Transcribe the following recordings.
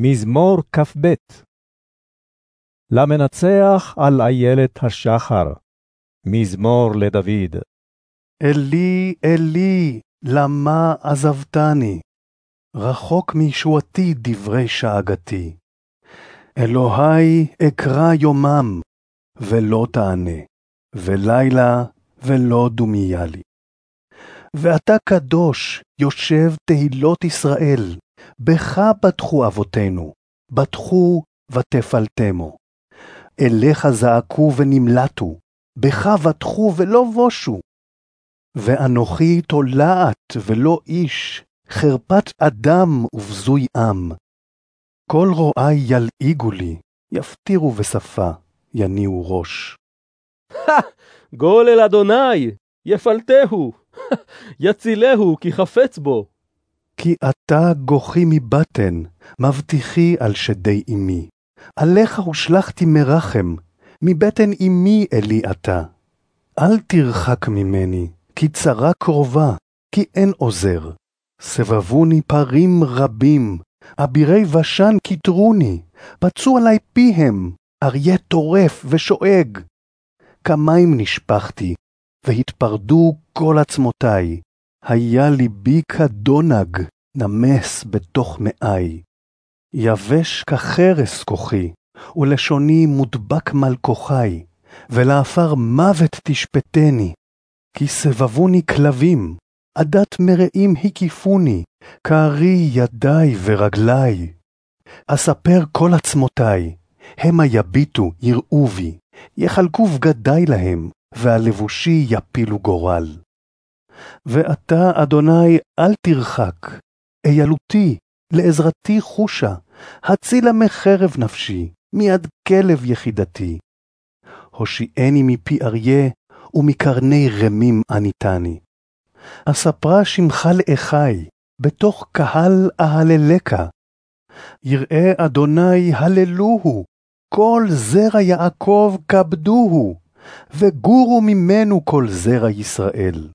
מזמור כ"ב למנצח על איילת השחר, מזמור לדוד. אלי, אלי, למה עזבתני? רחוק מישועתי דברי שאגתי. אלוהי אקרא יומם, ולא תענה, ולילה, ולא דומיה לי. ואתה קדוש, יושב תהילות ישראל, בך בטחו אבותינו, בטחו ותפלטמו. אליך זעקו ונמלטו, בך בטחו ולא בושו. ואנוכי תולעת ולא איש, חרפת אדם ובזוי עם. כל רואי ילעיגו לי, יפטירו בשפה, יניעו ראש. גול אל אדוני, יפלטהו, יצילהו כי חפץ בו. כי אתה גוחי מבטן, מבטיחי על שדי אמי. עליך הושלכתי מרחם, מבטן אמי אלי אתה. אל תרחק ממני, כי צרה קרובה, כי אין עוזר. סבבוני פרים רבים, אבירי בשן כתרוני, פצו עלי פיהם, אריה טורף ושואג. כמים נשפכתי, והתפרדו כל עצמותי, היה ליבי כדונג, נמס בתוך מאי. יבש כחרס כוחי, ולשוני מודבק מלכוחי, ולעפר מוות תשפטני. כי סבבוני כלבים, עדת מרעים הקיפוני, כארי ידי ורגלי. אספר כל עצמותי, המה יביטו, יראו בי, יחלקו בגדי להם, והלבושי יפילו גורל. ואתה, אדוני, אל תרחק, איילותי, לעזרתי חושה, הצילה מחרב נפשי, מיד כלב יחידתי. הושיעני מפי אריה, ומקרני רמים עניתני. אספרה שמך לאחי, בתוך קהל אהללך. יראה אדוני הללוהו, כל זרע יעקב כבדוהו, וגורו ממנו כל זרע ישראל.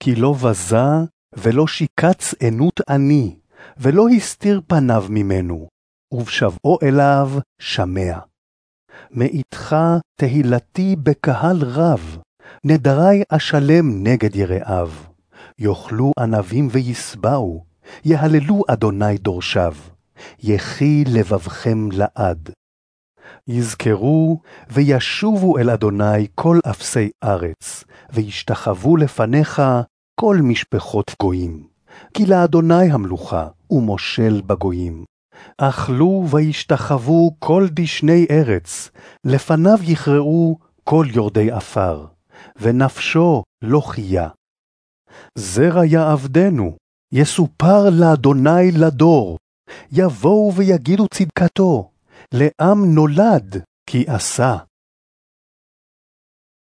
כי לא בזה ולא שיקץ ענות אני, ולא הסתיר פניו ממנו, ובשבעו אליו שמע. מאיתך תהילתי בקהל רב, נדרי אשלם נגד יראיו. יאכלו ענבים וישבעו, יהללו אדוני דורשיו, יחי לבבכם לעד. יזכרו וישובו אל אדוני כל אפסי ארץ, וישתחוו לפניך כל משפחות גויים. כי לאדוני המלוכה, ומושל בגויים. אכלו וישתחוו כל דשני ארץ, לפניו יכרעו כל יורדי עפר, ונפשו לא חיה. זרע יעבדנו, יסופר לאדוני לדור, יבואו ויגידו צדקתו, לעם נולד, כי עשה.